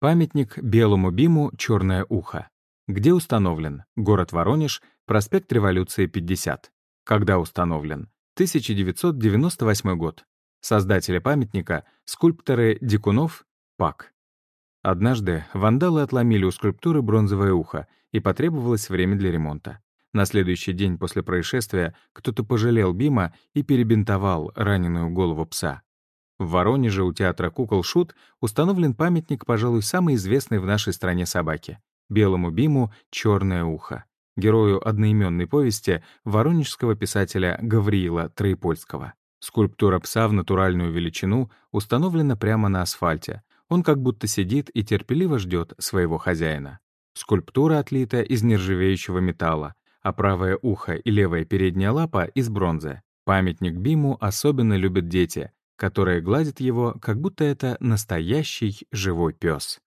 Памятник белому биму «Черное ухо». Где установлен? Город Воронеж, проспект Революции, 50. Когда установлен? 1998 год. Создатели памятника — скульпторы Дикунов, ПАК. Однажды вандалы отломили у скульптуры бронзовое ухо, и потребовалось время для ремонта. На следующий день после происшествия кто-то пожалел Бима и перебинтовал раненую голову пса. В Воронеже у театра кукол «Шут» установлен памятник, пожалуй, самый известный в нашей стране собаке — белому Биму «Черное ухо», герою одноименной повести воронежского писателя Гавриила Троепольского. Скульптура пса в натуральную величину установлена прямо на асфальте. Он как будто сидит и терпеливо ждет своего хозяина. Скульптура отлита из нержавеющего металла, а правое ухо и левая передняя лапа — из бронзы. Памятник Биму особенно любят дети, которые гладят его, как будто это настоящий живой пес.